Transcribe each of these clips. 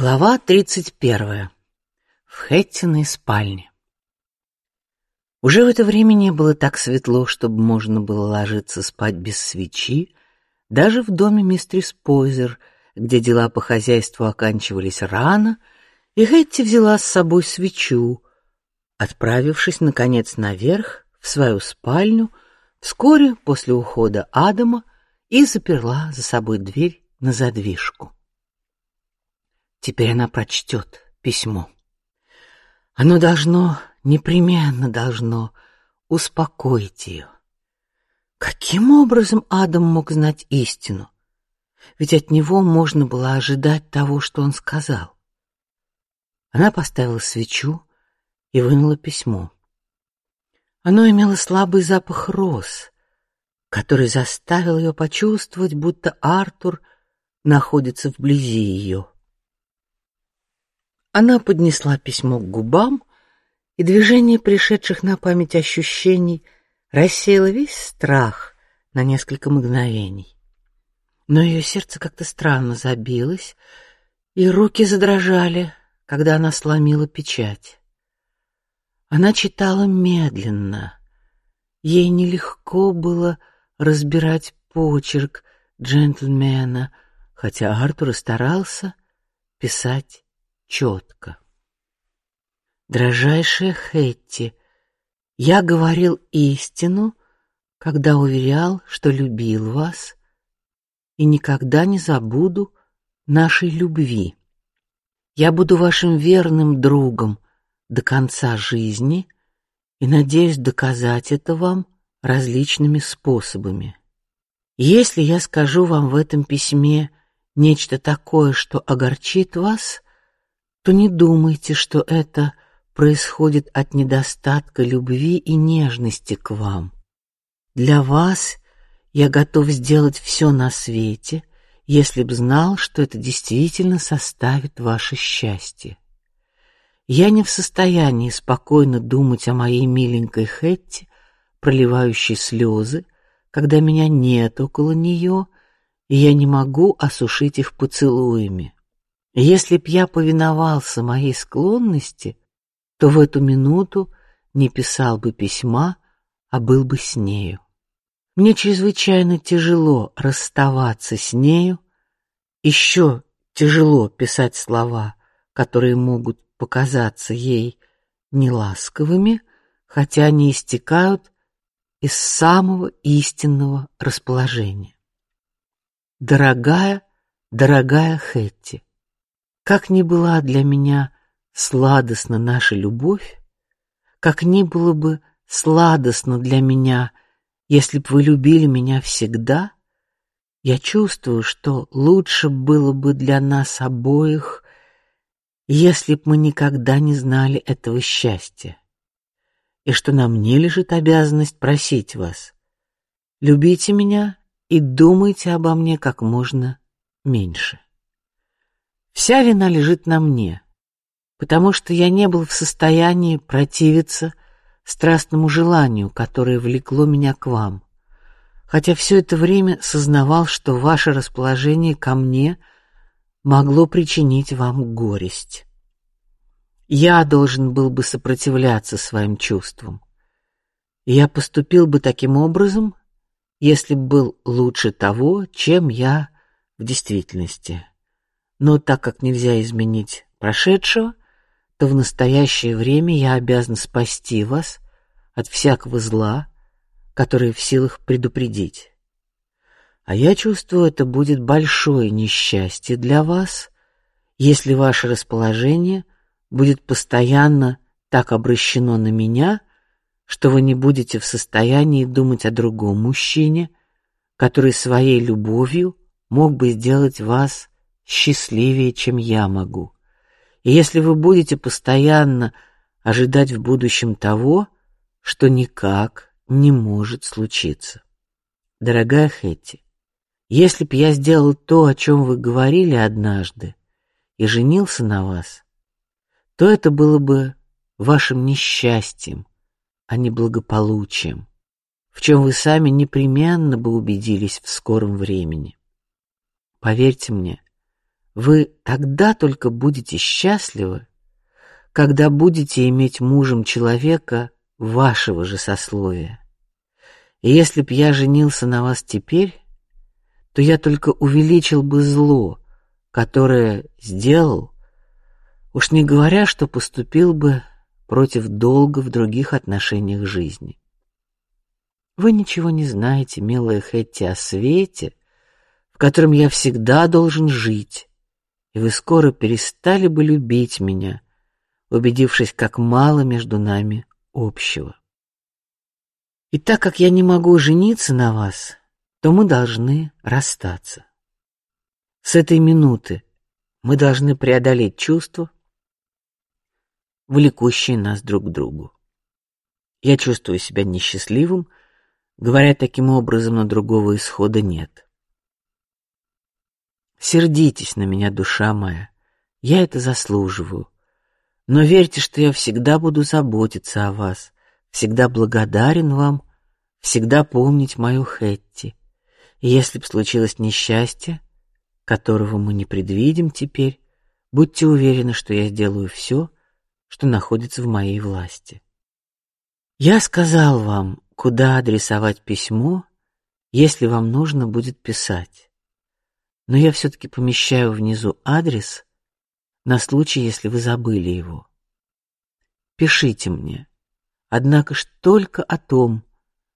Глава тридцать первая. В Хэттиной спальне. Уже в это время не было так светло, чтобы можно было ложиться спать без свечи, даже в доме мистерис Пойзер, где дела по хозяйству оканчивались рано, и Хэтти взяла с собой свечу, отправившись наконец наверх в свою спальню вскоре после ухода Адама и заперла за собой дверь на задвижку. Теперь она прочтет письмо. Оно должно, непременно должно успокоить ее. Каким образом Адам мог знать истину? Ведь от него можно было ожидать того, что он сказал. Она поставила свечу и вынула письмо. Оно имело слабый запах роз, который заставил ее почувствовать, будто Артур находится вблизи ее. Она поднесла письмо к губам, и движение пришедших на память ощущений рассеяло весь страх на несколько мгновений. Но ее сердце как-то странно забилось, и руки задрожали, когда она сломила печать. Она читала медленно. Ей нелегко было разбирать почерк джентльмена, хотя Артур старался писать четко. Дрожайшая Хэтти, я говорил истину, когда уверял, что любил вас и никогда не забуду нашей любви. Я буду вашим верным другом до конца жизни и надеюсь доказать это вам различными способами. Если я скажу вам в этом письме нечто такое, что огорчит вас, то не думайте, что это происходит от недостатка любви и нежности к вам. Для вас я готов сделать все на свете, если б знал, что это действительно составит ваше счастье. Я не в состоянии спокойно думать о моей миленькой Хэтти, проливающей слезы, когда меня нет около нее, и я не могу осушить их поцелуями. Если б я повиновался моей склонности, то в эту минуту не писал бы письма, а был бы с нею. Мне чрезвычайно тяжело расставаться с нею, еще тяжело писать слова, которые могут показаться ей неласковыми, хотя они истекают из самого истинного расположения. Дорогая, дорогая Хэтти, как ни была для меня сладостна наша любовь, как ни было бы сладостно для меня, если б вы любили меня всегда, я чувствую, что лучше было бы для нас обоих, если б мы никогда не знали этого счастья, и что на мне лежит обязанность просить вас: любите меня и думайте обо мне как можно меньше. Вся вина лежит на мне, потому что я не был в состоянии противиться страстному желанию, которое влекло меня к вам, хотя все это время сознавал, что ваше расположение ко мне могло причинить вам горесть. Я должен был бы сопротивляться своим чувствам. Я поступил бы таким образом, если б был лучше того, чем я в действительности. Но так как нельзя изменить прошедшего, то в настоящее время я обязан спасти вас от всякого зла, которое в силах предупредить. А я чувствую, это будет большое несчастье для вас, если ваше расположение будет постоянно так обращено на меня, что вы не будете в состоянии думать о другом мужчине, который своей любовью мог бы сделать вас счастливее, чем я могу. И если вы будете постоянно ожидать в будущем того, что никак не может случиться, дорогая Хэтти, если б я сделал то, о чем вы говорили однажды, и женился на вас, то это было бы вашим несчастьем, а не благополучием, в чем вы сами непременно бы убедились в скором времени. Поверьте мне, Вы тогда только будете счастливы, когда будете иметь мужем человека вашего же сословия. И если б я женился на вас теперь, то я только увеличил бы зло, которое сделал, уж не говоря, что поступил бы против долга в других отношениях жизни. Вы ничего не знаете, милая Хэтти, о свете, в котором я всегда должен жить, вы скоро перестали бы любить меня, убедившись, как мало между нами общего. И так как я не могу жениться на вас, то мы должны расстаться. С этой минуты мы должны преодолеть чувства, влекущие нас друг к другу. Я чувствую себя несчастливым, говоря таким образом, но другого исхода нет. Сердитесь на меня, душа моя, я это заслуживаю, но верьте, что я всегда буду заботиться о вас, всегда благодарен вам, всегда помнить мою Хэтти. И если б случилось несчастье, которого мы не предвидим теперь, будьте уверены, что я сделаю все, что находится в моей власти. Я сказал вам, куда адресовать письмо, если вам нужно будет писать. Но я все-таки помещаю внизу адрес на случай, если вы забыли его. Пишите мне, однако ж только о том,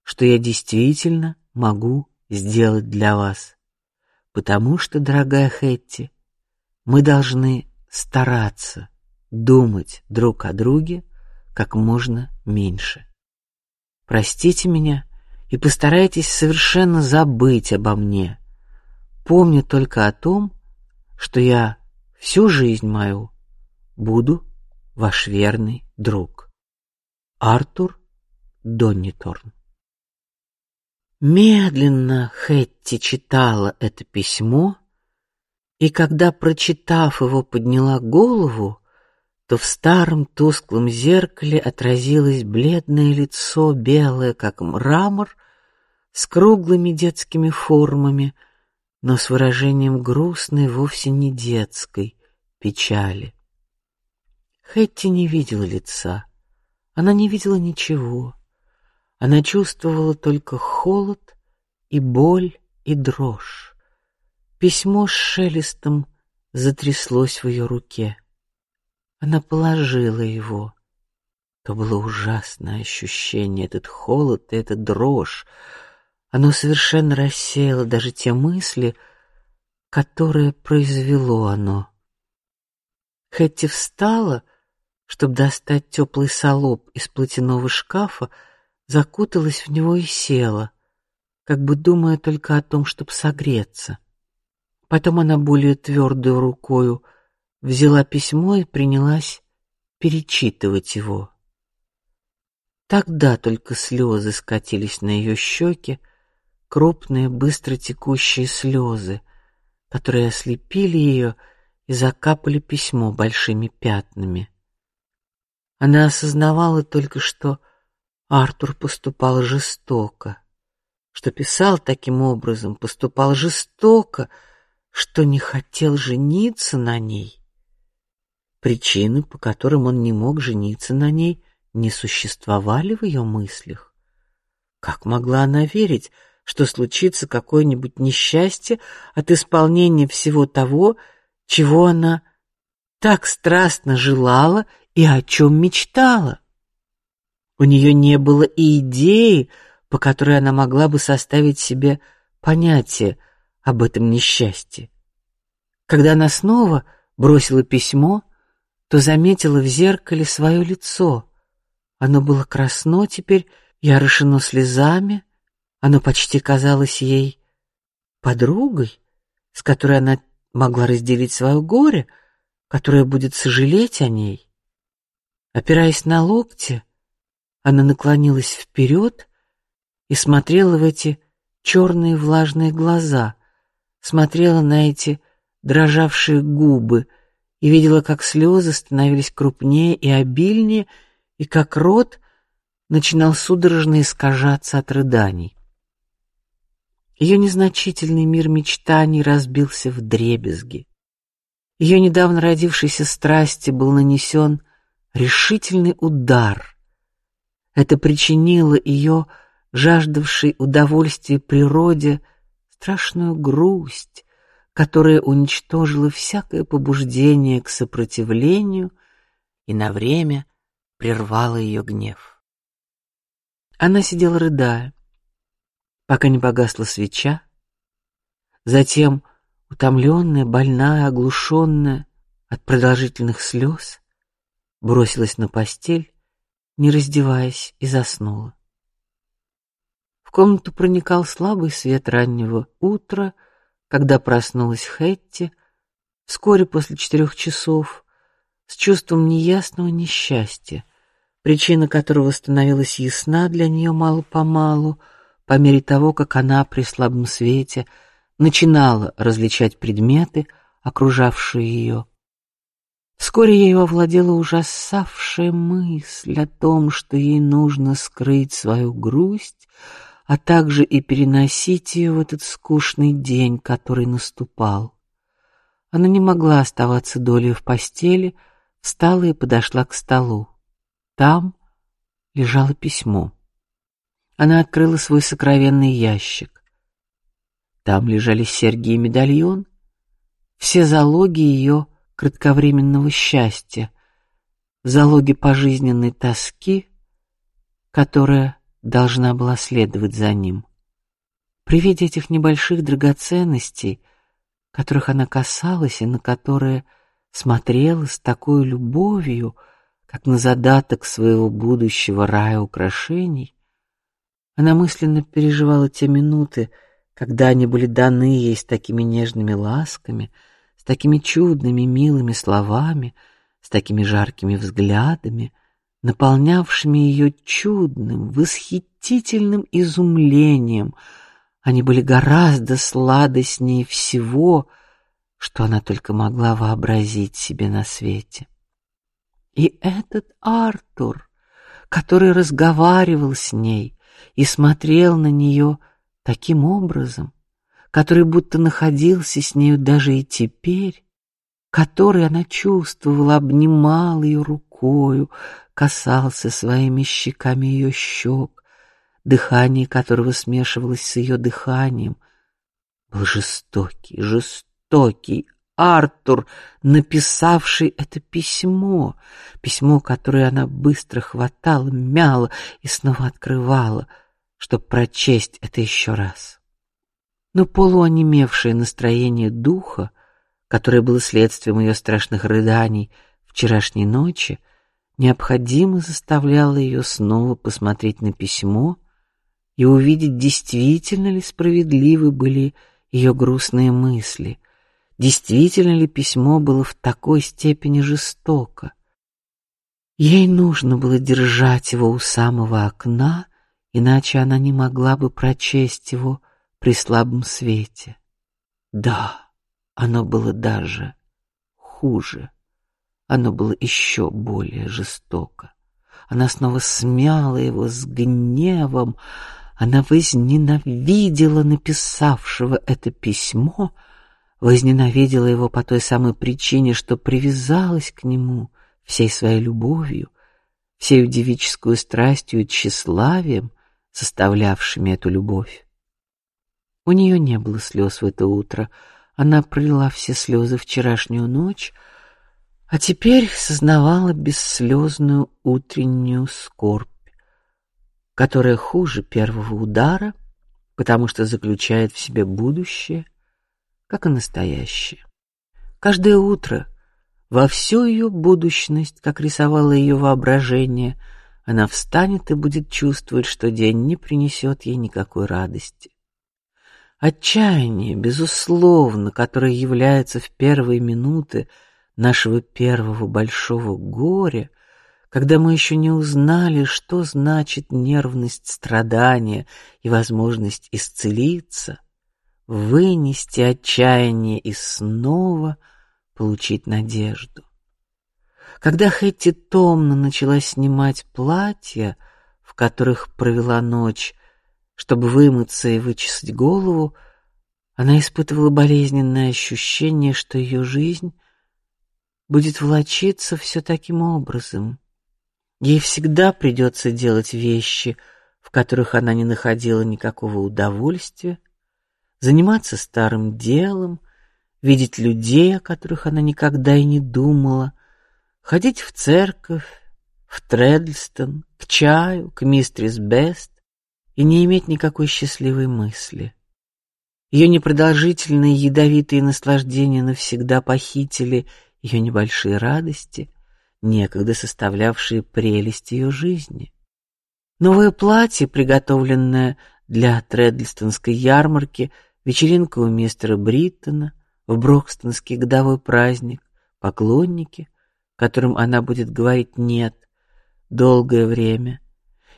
что я действительно могу сделать для вас, потому что, дорогая Хэтти, мы должны стараться думать друг о друге как можно меньше. Простите меня и постарайтесь совершенно забыть обо мне. Помни только о том, что я всю жизнь мою буду ваш верный друг. Артур Донниторн. Медленно Хэтти читала это письмо, и когда прочитав его, подняла голову, то в старом тусклом зеркале отразилось бледное лицо, белое как мрамор, с круглыми детскими формами, но с выражением грустной, вовсе не детской печали. Хэтти не видела лица, она не видела ничего. Она чувствовала только холод и боль и дрожь. Письмо с шелестом затряслось в ее руке. Она положила его. То было ужасное ощущение, этот холод эта дрожь. Оно совершенно рассеяло даже те мысли, которые произвело оно. Хэтти встала, чтобы достать теплый салоп из платяного шкафа, закуталась в него и села, как бы думая только о том, чтобы согреться. Потом она более твердой рукою взяла письмо и принялась перечитывать его. Тогда только слезы скатились на ее щеки, крупные, быстро текущие слезы, которые ослепили ее и закапали письмо большими пятнами. Она осознавала только, что Артур поступал жестоко, что писал таким образом, поступал жестоко, что не хотел жениться на ней. Причины, по которым он не мог жениться на ней, не существовали в ее мыслях. Как могла она верить, что случится какое-нибудь несчастье от исполнения всего того, чего она так страстно желала и о чем мечтала? У нее не было и идеи, по которой она могла бы составить себе понятие об этом несчастье. Когда она снова бросила письмо, то заметила в зеркале свое лицо. Оно было красно теперь и орошено слезами. Оно почти казалось ей подругой, с которой она могла разделить свое горе, которая будет сожалеть о ней. Опираясь на локти, она наклонилась вперед и смотрела в эти черные влажные глаза, смотрела на эти дрожавшие губы и видела, как слезы становились крупнее и обильнее, и как рот начинал судорожно искажаться от рыданий. Ее незначительный мир мечтаний разбился в дребезги. ее недавно родившейся страсти был нанесен решительный удар. Это причинило ее, жаждавшей удовольствия природе, страшную грусть, которая уничтожила всякое побуждение к сопротивлению и на время прервала ее гнев. Она сидела рыдая, пока не погасла свеча. Затем, утомленная, больная, оглушенная от продолжительных слез, бросилась на постель, не раздеваясь, и заснула. В комнату проникал слабый свет раннего утра, когда проснулась Хэтти вскоре после четырех часов с чувством неясного несчастья, причина которого становилась ясна для нее мало по малу по мере того, как она при слабом свете начинала различать предметы, окружавшие ее. Вскоре ею овладела ужасавшая мысль о том, что ей нужно скрыть свою грусть, а также и переносить ее в этот скучный день, который наступал. Она не могла оставаться долей в постели, встала и подошла к столу. Там лежало письмо. Она открыла свой сокровенный ящик. Там лежали серьги и медальон, все залоги ее кратковременного счастья, залоги пожизненной тоски, которая должна была следовать за ним. При виде этих небольших драгоценностей, которых она касалась и на которые смотрела с такой любовью, как на задаток своего будущего рая украшений, она мысленно переживала те минуты, когда они были даны ей с такими нежными ласками, с такими чудными милыми словами, с такими жаркими взглядами, наполнявшими ее чудным, восхитительным изумлением. Они были гораздо сладостнее всего, что она только могла вообразить себе на свете. И этот Артур, который разговаривал с ней и смотрел на нее таким образом, который будто находился с нею даже и теперь, который она чувствовала, обнимал ее рукою, касался своими щеками ее щек, дыхание которого смешивалось с ее дыханием, был жестокий, жестокий, Артур, написавший это письмо, письмо, которое она быстро хватала, мяла и снова открывала, чтобы прочесть это еще раз. Но полуонемевшее настроение духа, которое было следствием ее страшных рыданий вчерашней ночи, необходимо заставляло ее снова посмотреть на письмо и увидеть, действительно ли справедливы были ее грустные мысли Действительно ли письмо было в такой степени жестоко? Ей нужно было держать его у самого окна, иначе она не могла бы прочесть его при слабом свете. Да, оно было даже хуже. Оно было еще более жестоко. Она снова смяла его с гневом. Она возненавидела написавшего это письмо возненавидела его по той самой причине, что привязалась к нему всей своей любовью, всей девическую страстью и тщеславием, составлявшими эту любовь. У нее не было слез в это утро, она пролила все слезы вчерашнюю ночь, а теперь сознавала бесслезную утреннюю скорбь, которая хуже первого удара, потому что заключает в себе будущее как и настоящее. Каждое утро во всю ее будущность, как рисовало ее воображение, она встанет и будет чувствовать, что день не принесет ей никакой радости. Отчаяние, безусловно, которое является в первые минуты нашего первого большого горя, когда мы еще не узнали, что значит нервность страдания и возможность исцелиться, вынести отчаяние и снова получить надежду. Когда Хэтти томно начала снимать платья, в которых провела ночь, чтобы вымыться и вычесать голову, она испытывала болезненное ощущение, что ее жизнь будет влочиться все таким образом. Ей всегда придется делать вещи, в которых она не находила никакого удовольствия, заниматься старым делом, видеть людей, о которых она никогда и не думала, ходить в церковь, в Тредлстон, к чаю, к мистерис Бест и не иметь никакой счастливой мысли. Ее непродолжительные ядовитые наслаждения навсегда похитили ее небольшие радости, некогда составлявшие прелесть ее жизни. Новое платье, приготовленное для Тредлстонской ярмарки, вечеринка у мистера Бриттона, в Брокстонский годовой праздник, поклонники, которым она будет говорить нет долгое время,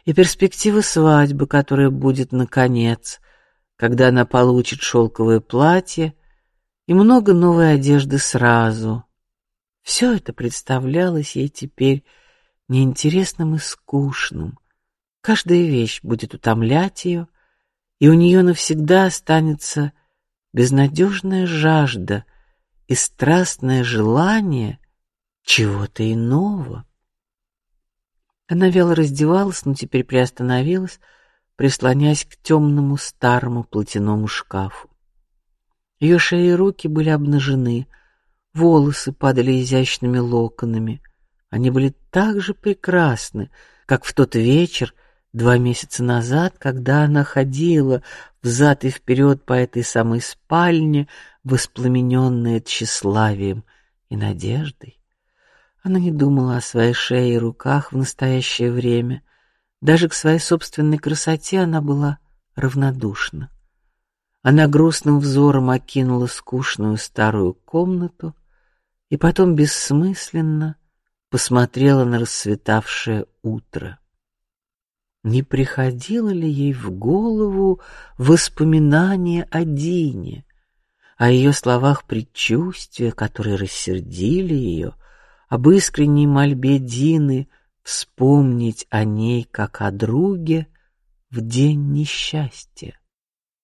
и перспектива свадьбы, которая будет наконец, когда она получит шелковое платье и много новой одежды сразу. Все это представлялось ей теперь неинтересным и скучным. Каждая вещь будет утомлять ее, и у нее навсегда останется безнадежная жажда и страстное желание чего-то иного. Она вяло раздевалась, но теперь приостановилась, прислоняясь к темному старому платяному шкафу. Ее шея и руки были обнажены, волосы падали изящными локонами. Они были так же прекрасны, как в тот вечер два месяца назад, когда она ходила взад и вперед по этой самой спальне, воспламененная тщеславием и надеждой. Она не думала о своей шее и руках в настоящее время. Даже к своей собственной красоте она была равнодушна. Она грустным взором окинула скучную старую комнату и потом бессмысленно посмотрела на расцветавшее утро. Не приходило ли ей в голову воспоминание о Дине, о ее словах предчувствия, которые рассердили ее, об искренней мольбе Дины вспомнить о ней как о друге в день несчастья?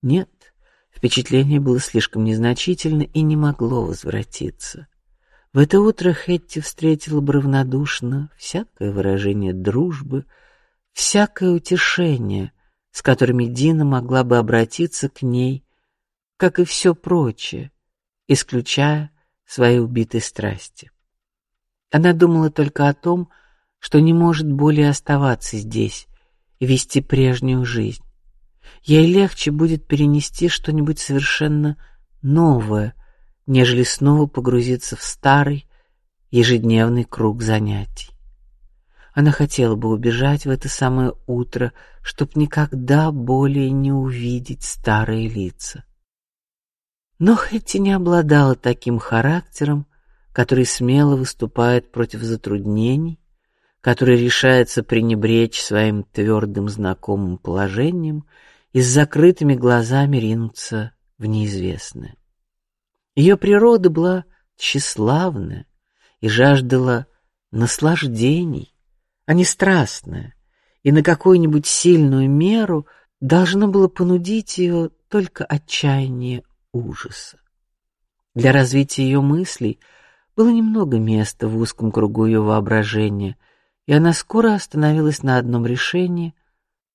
Нет, впечатление было слишком незначительно и не могло возвратиться. В это утро Хэтти встретила бы равнодушно всякое выражение дружбы всякое утешение, с которыми Дина могла бы обратиться к ней, как и все прочее, исключая свои убитые страсти. Она думала только о том, что не может более оставаться здесь и вести прежнюю жизнь. Ей легче будет перенести что-нибудь совершенно новое, нежели снова погрузиться в старый ежедневный круг занятий. Она хотела бы убежать в это самое утро, чтоб никогда более не увидеть старые лица. Но Хэтти не обладала таким характером, который смело выступает против затруднений, который решается пренебречь своим твердым знакомым положением и с закрытыми глазами ринуться в неизвестное. Ее природа была тщеславная и жаждала наслаждений, а не страстное, и на какую-нибудь сильную меру должно было понудить ее только отчаяние ужаса. Для развития ее мыслей было немного места в узком кругу ее воображения, и она скоро остановилась на одном решении,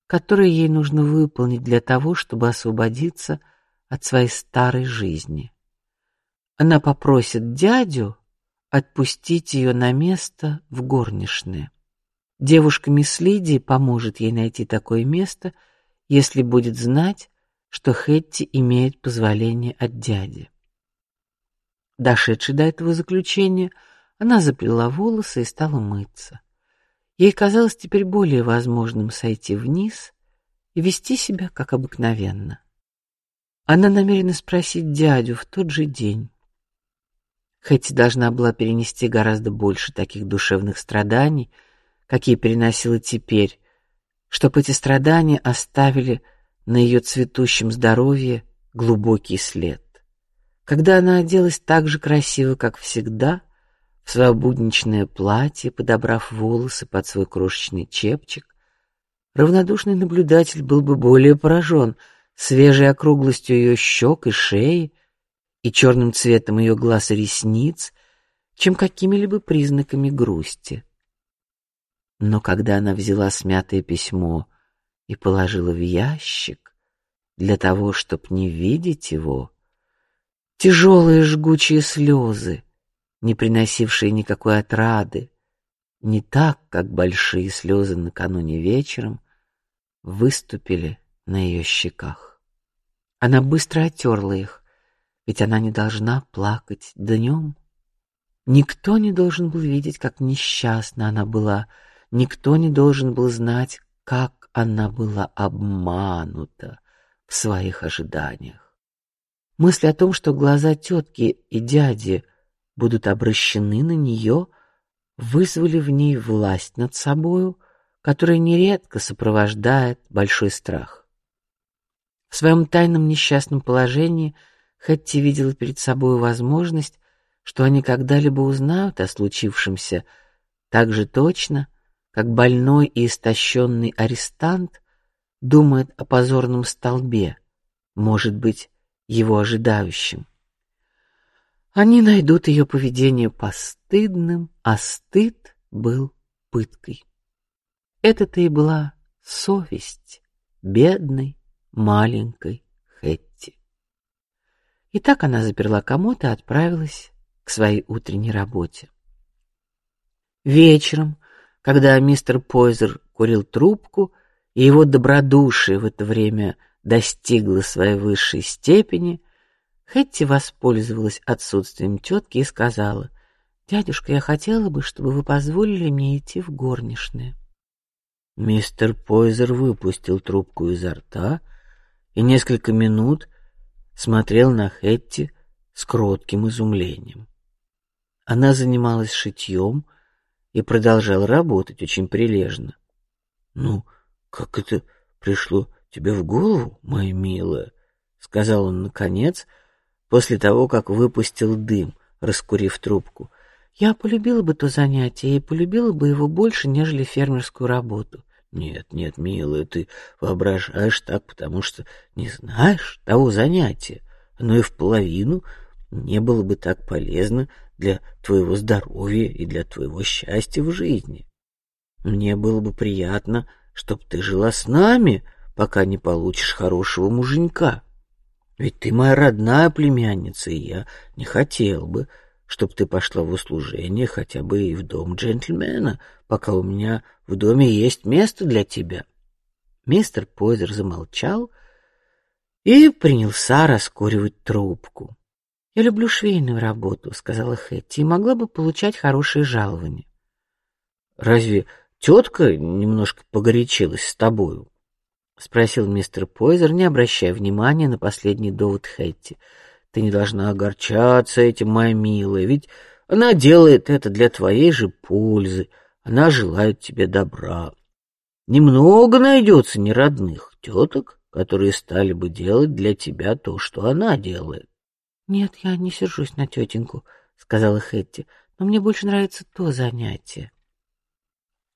которое ей нужно выполнить для того, чтобы освободиться от своей старой жизни. Она попросит дядю отпустить ее на место в горничные. Девушка мисс Лидии поможет ей найти такое место, если будет знать, что Хэтти имеет позволение от дяди. Дошедшей до этого заключения, она заплела волосы и стала мыться. Ей казалось теперь более возможным сойти вниз и вести себя как обыкновенно. Она намерена спросить дядю в тот же день. Хэтти должна была перенести гораздо больше таких душевных страданий, какие переносила теперь, чтоб эти страдания оставили на ее цветущем здоровье глубокий след. Когда она оделась так же красиво, как всегда, в свободничное платье, подобрав волосы под свой крошечный чепчик, равнодушный наблюдатель был бы более поражен свежей округлостью ее щек и шеи и черным цветом ее глаз и ресниц, чем какими-либо признаками грусти. Но когда она взяла смятое письмо и положила в ящик для того, чтобы не видеть его, тяжелые жгучие слезы, не приносившие никакой отрады, не так, как большие слезы накануне вечером, выступили на ее щеках. Она быстро оттерла их, ведь она не должна плакать днем. Никто не должен был видеть, как несчастна она была. Никто не должен был знать, как она была обманута в своих ожиданиях. Мысль о том, что глаза тетки и дяди будут обращены на нее, вызвали в ней власть над собою, которая нередко сопровождает большой страх. В своем тайном несчастном положении Хэтти видела перед собой возможность что они когда-либо узнают о случившемся так же точно, как больной и истощенный арестант думает о позорном столбе, может быть, его ожидающим. Они найдут ее поведение постыдным, а стыд был пыткой. Это-то и была совесть бедной маленькой Хэтти. И так она заперла комод и отправилась к своей утренней работе. Вечером, когда мистер Пойзер курил трубку, и его добродушие в это время достигло своей высшей степени, Хэтти воспользовалась отсутствием тетки и сказала: "Дядюшка, я хотела бы, чтобы вы позволили мне идти в горничные". Мистер Пойзер выпустил трубку изо рта и несколько минут смотрел на Хэтти с кротким изумлением. Она занималась шитьем и продолжала работать очень прилежно. Ну, как это пришло тебе в голову, моя милая? сказал он наконец, после того, как выпустил дым, раскурив трубку. Я полюбила бы то занятие и полюбила бы его больше, нежели фермерскую работу. Нет, нет, милая, ты воображаешь так, потому что не знаешь того занятия. Оно и в половину не было бы так полезно для твоего здоровья и для твоего счастья в жизни. Мне было бы приятно, чтоб ты жила с нами, пока не получишь хорошего муженька. Ведь ты моя родная племянница, и я не хотел бы, чтоб ты пошла в услужение хотя бы и в дом джентльмена, пока у меня в доме есть место для тебя. Мистер Пойзер замолчал и принялся раскуривать трубку. Я люблю швейную работу, сказала Хэтти, и могла бы получать хорошие жалования. Разве тетка немножко погорячилась с тобою? спросил мистер Пойзер, не обращая внимания на последний довод Хэтти. Ты не должна огорчаться этим, моя милая, ведь она делает это для твоей же пользы. Она желает тебе добра. Немного найдется неродных теток, которые стали бы делать для тебя то, что она делает. Нет, я не сержусь на тетеньку, сказала Хэтти, но мне больше нравится то занятие.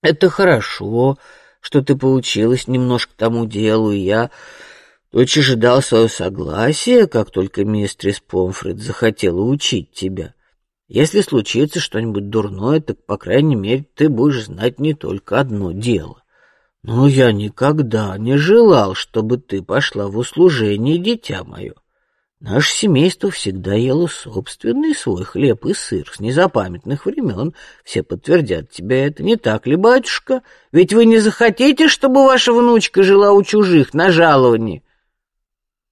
Это хорошо, что ты поучилась немножко тому делу, и я очень ждал свое согласие, как только мистерис Помфред захотела учить тебя. Если случится что-нибудь дурное, так по крайней мере ты будешь знать не только одно дело. Но я никогда не желал, чтобы ты пошла в услужение, дитя мое. Наше семейство всегда ело собственный свой хлеб и сыр с незапамятных времен. Все подтвердят тебе это, не так ли, батюшка? Ведь вы не захотите, чтобы ваша внучка жила у чужих на жаловании.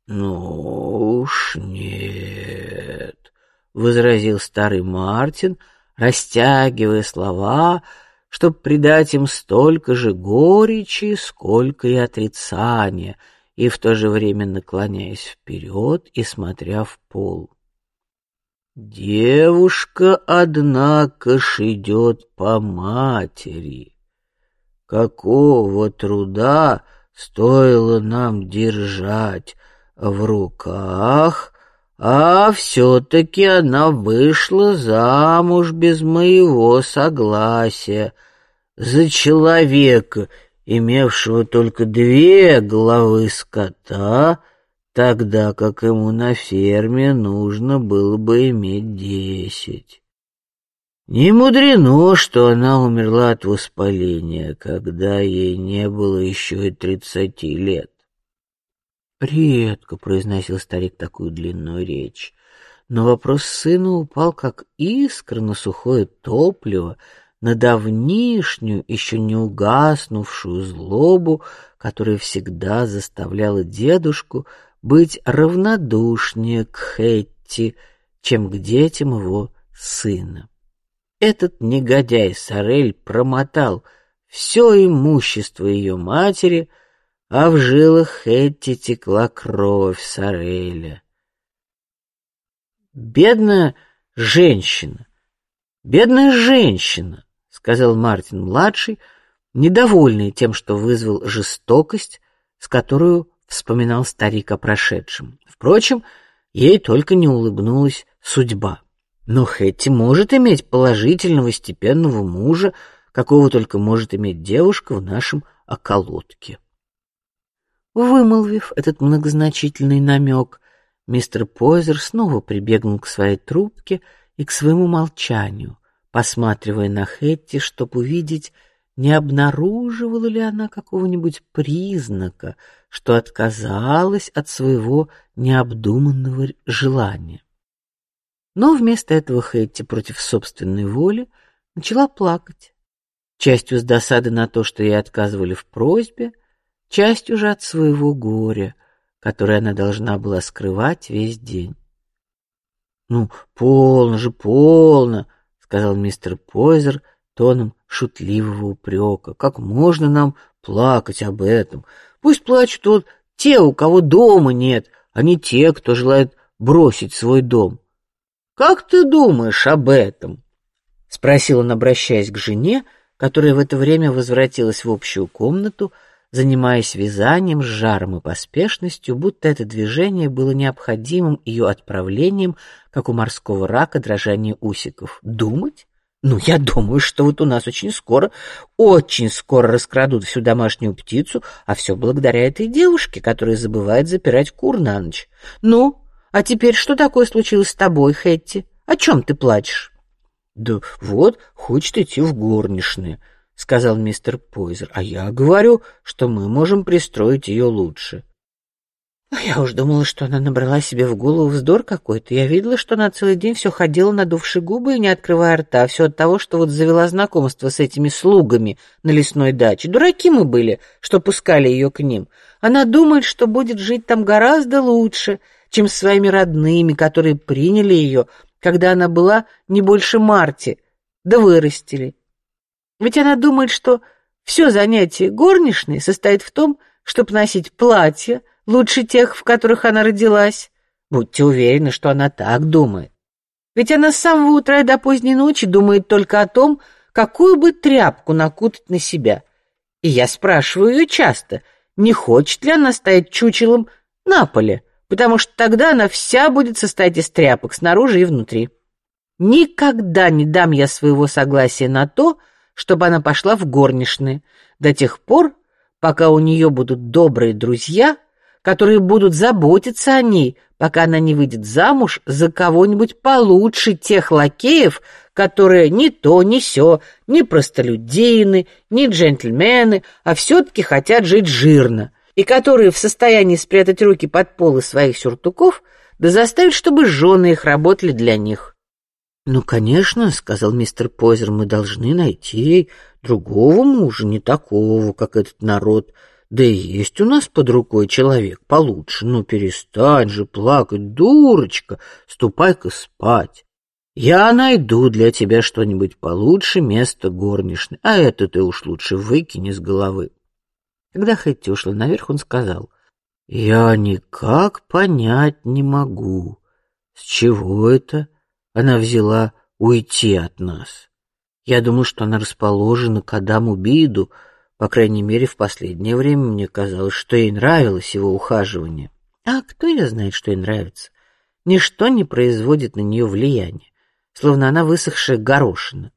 Ну уж нет, возразил старый Мартин, растягивая слова, чтобы придать им столько же горечи, сколько и отрицания и в то же время наклоняясь вперед и смотря в пол. Девушка, однако, ж идет по матери. Какого труда стоило нам держать в руках, а все-таки она вышла замуж без моего согласия за человека, имевшего только две головы скота, тогда как ему на ферме нужно было бы иметь десять. Не мудрено, что она умерла от воспаления, когда ей не было еще и тридцати лет. Редко произносил старик такую длинную речь, но вопрос сына упал как искра на сухое топливо, на давнишнюю, еще не угаснувшую злобу, которая всегда заставляла дедушку быть равнодушнее к Хэтти, чем к детям его сына. Этот негодяй Сорель промотал все имущество ее матери, а в жилах Хэтти текла кровь Сореля. Бедная женщина, бедная женщина, сказал Мартин младший, недовольный тем, что вызвал жестокость, с которой вспоминал старик о прошедшем. Впрочем, ей только не улыбнулась судьба. Но Хэтти может иметь положительного степенного мужа, какого только может иметь девушка в нашем околотке. Вымолвив этот многозначительный намек, мистер Пойзер снова прибегнул к своей трубке и к своему молчанию, посматривая на Хэтти, чтобы увидеть, не обнаруживала ли она какого-нибудь признака, что отказалась от своего необдуманного желания. Но вместо этого Хэтти против собственной воли начала плакать, частью с досады на то, что ей отказывали в просьбе, частью же от своего горя, которое она должна была скрывать весь день. Ну, полно же, полно, сказал мистер Пойзер тоном шутливого упрека. Как можно нам плакать об этом? Пусть плачут вот те, у кого дома нет, а не те, кто желает бросить свой дом. Как ты думаешь об этом? спросил он, обращаясь к жене, которая в это время возвратилась в общую комнату, занимаясь вязанием с жаром и поспешностью, будто это движение было необходимым ее отправлением, как у морского рака дрожание усиков. Думать? Ну, я думаю, что вот у нас очень скоро, очень скоро раскрадут всю домашнюю птицу, а все благодаря этой девушке, которая забывает запирать кур на ночь. Ну, а теперь что такое случилось с тобой, Хэтти? О чем ты плачешь? Да вот, хочет идти в горничные, сказал мистер Пойзер. А я говорю, что мы можем пристроить ее лучше. А я уж думала, что она набрала себе в голову вздор какой-то. Я видела, что она целый день все ходила, надувши губы и не открывая рта, все от того, что вот завела знакомство с этими слугами на лесной даче. Дураки мы были, что пускали ее к ним. Она думает, что будет жить там гораздо лучше, чем с своими родными, которые приняли ее, когда она была не больше Марти, да вырастили. Ведь она думает, что все занятие горничной состоит в том, чтобы носить платья лучше тех, в которых она родилась. Будьте уверены, что она так думает. Ведь она с самого утра до поздней ночи думает только о том, какую бы тряпку накутать на себя. И я спрашиваю ее часто, не хочет ли она стать чучелом на поле, потому что тогда она вся будет состоять из тряпок снаружи и внутри. Никогда не дам я своего согласия на то, чтобы она пошла в горничные до тех пор, пока у нее будут добрые друзья, которые будут заботиться о ней, пока она не выйдет замуж за кого-нибудь получше тех лакеев, которые ни то, ни сё, ни простолюдины, ни джентльмены, а все-таки хотят жить жирно, и которые в состоянии спрятать руки под полы своих сюртуков, да заставить, чтобы жены их работали для них. Ну, конечно, сказал мистер Позер, мы должны найти другого мужа, не такого, как этот народ. Да и есть у нас под рукой человек получше. Ну, перестань же плакать, дурочка, ступай-ка спать. Я найду для тебя что-нибудь получше места горничной, а это ты уж лучше выкини с головы. Когда Хэтти ушла наверх, он сказал: "Я никак понять не могу, с чего это она взяла уйти от нас. Я думаю, что она расположена к Адаму Биду, по крайней мере, в последнее время мне казалось, что ей нравилось его ухаживание. А кто я знает, что ей нравится? Ничто не производит на нее влияния, словно она высохшая горошина.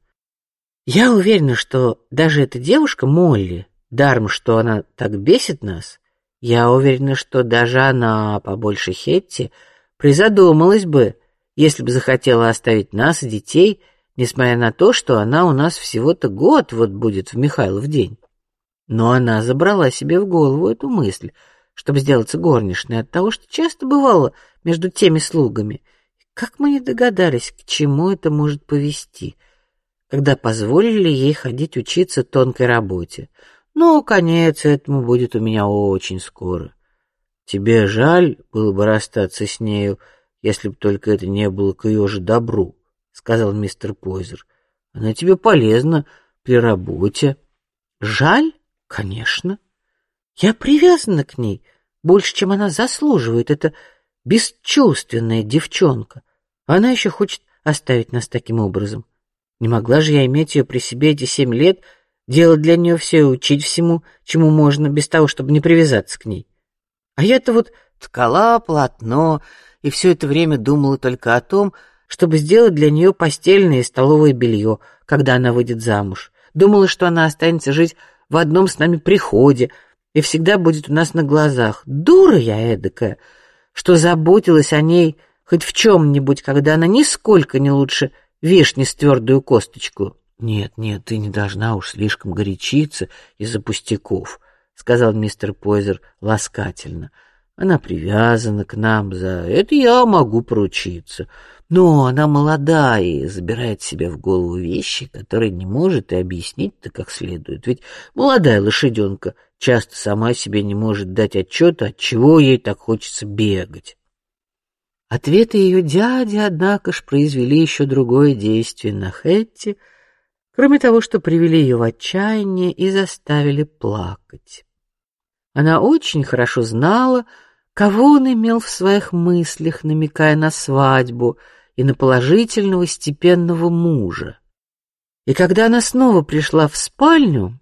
Я уверена, что даже эта девушка Молли Даром, что она так бесит нас, я уверена, что даже она, побольше Хетти, призадумалась бы, если бы захотела оставить нас, детей, несмотря на то, что она у нас всего-то год вот будет в Михайлов день. Но она забрала себе в голову эту мысль, чтобы сделаться горничной от того, что часто бывало между теми слугами. Как мы не догадались, к чему это может повести, когда позволили ей ходить учиться тонкой работе. Но конец этому будет у меня очень скоро. Тебе жаль было бы расстаться с нею, если б только это не было к ее же добру, сказал мистер Пойзер. Она тебе полезна при работе. Жаль, конечно. Я привязана к ней больше, чем она заслуживает. Это бесчувственная девчонка. Она еще хочет оставить нас таким образом. Не могла же я иметь ее при себе эти семь лет, делать для нее все и учить всему, чему можно, без того, чтобы не привязаться к ней. А я-то вот ткала полотно и все это время думала только о том, чтобы сделать для нее постельное и столовое белье, когда она выйдет замуж. Думала, что она останется жить в одном с нами приходе и всегда будет у нас на глазах. Дура я эдакая, что заботилась о ней хоть в чем-нибудь, когда она нисколько не лучше вишни с твердую косточку. Нет, нет, ты не должна уж слишком горячиться из-за пустяков сказал мистер Пойзер ласкательно. Она привязана к нам, за это я могу поручиться. Но она молодая и забирает себе в голову вещи, которые не может и объяснить-то как следует. Ведь молодая лошаденка часто сама себе не может дать отчета, от чего ей так хочется бегать. Ответы ее дяди, однако ж, произвели еще другое действие на Хэтти — кроме того, что привели ее в отчаяние и заставили плакать. Она очень хорошо знала, кого он имел в своих мыслях, намекая на свадьбу и на положительного степенного мужа. И когда она снова пришла в спальню,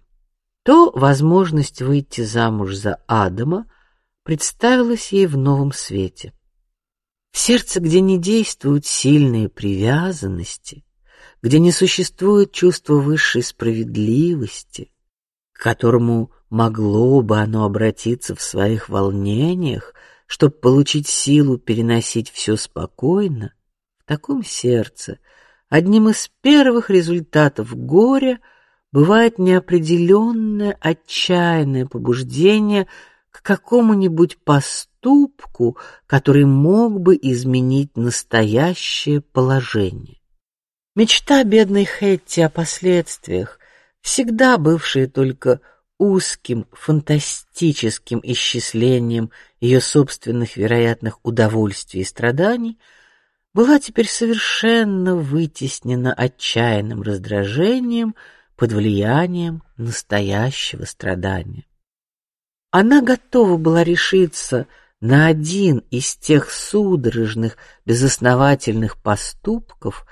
то возможность выйти замуж за Адама представилась ей в новом свете. В сердце, где не действуют сильные привязанности, где не существует чувства высшей справедливости, к которому могло бы оно обратиться в своих волнениях, чтобы получить силу переносить все спокойно, в таком сердце одним из первых результатов горя бывает неопределенное отчаянное побуждение к какому-нибудь поступку, который мог бы изменить настоящее положение. Мечта бедной Хэтти о последствиях, всегда бывшая только узким фантастическим исчислением ее собственных вероятных удовольствий и страданий, была теперь совершенно вытеснена отчаянным раздражением под влиянием настоящего страдания. Она готова была решиться на один из тех судорожных, безосновательных поступков,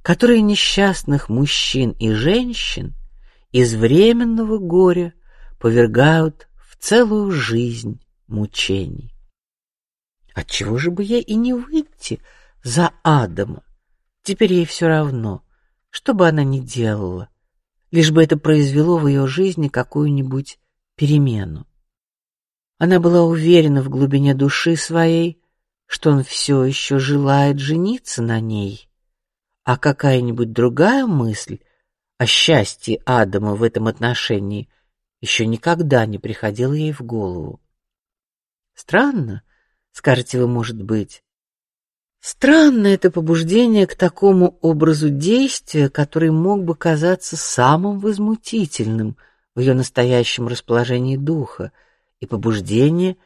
которые несчастных мужчин и женщин из временного горя повергают в целую жизнь мучений. От чего же бы ей и не выйти за Адама? Теперь ей все равно, что бы она ни делала, лишь бы это произвело в ее жизни какую-нибудь перемену. Она была уверена в глубине души своей, что он все еще желает жениться на ней а какая-нибудь другая мысль о счастье Адама в этом отношении еще никогда не приходила ей в голову. Странно, скажете вы, может быть. Странно это побуждение к такому образу действия, который мог бы казаться самым возмутительным в ее настоящем расположении духа, и побуждение,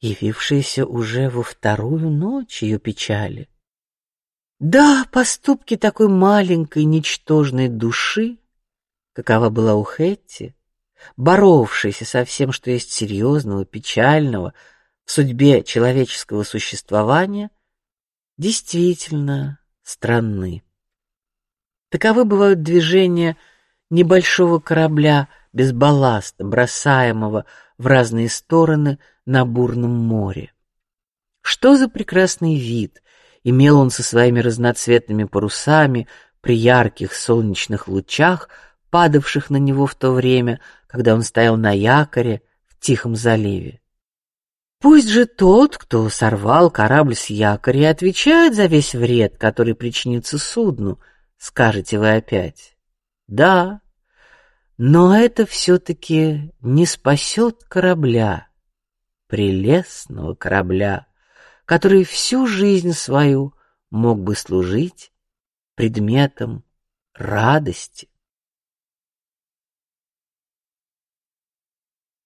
явившееся уже во вторую ночь ее печали. Да, поступки такой маленькой, ничтожной души, какова была у Хэтти, боровшейся со всем, что есть серьезного, печального в судьбе человеческого существования, действительно странны. Таковы бывают движения небольшого корабля без балласта, бросаемого в разные стороны на бурном море. Что за прекрасный вид имел он со своими разноцветными парусами при ярких солнечных лучах, падавших на него в то время, когда он стоял на якоре в тихом заливе. Пусть же тот, кто сорвал корабль с якоря, отвечает за весь вред, который причинится судну, скажете вы опять. Да, но это все-таки не спасет корабля, прелестного корабля, который всю жизнь свою мог бы служить предметом радости.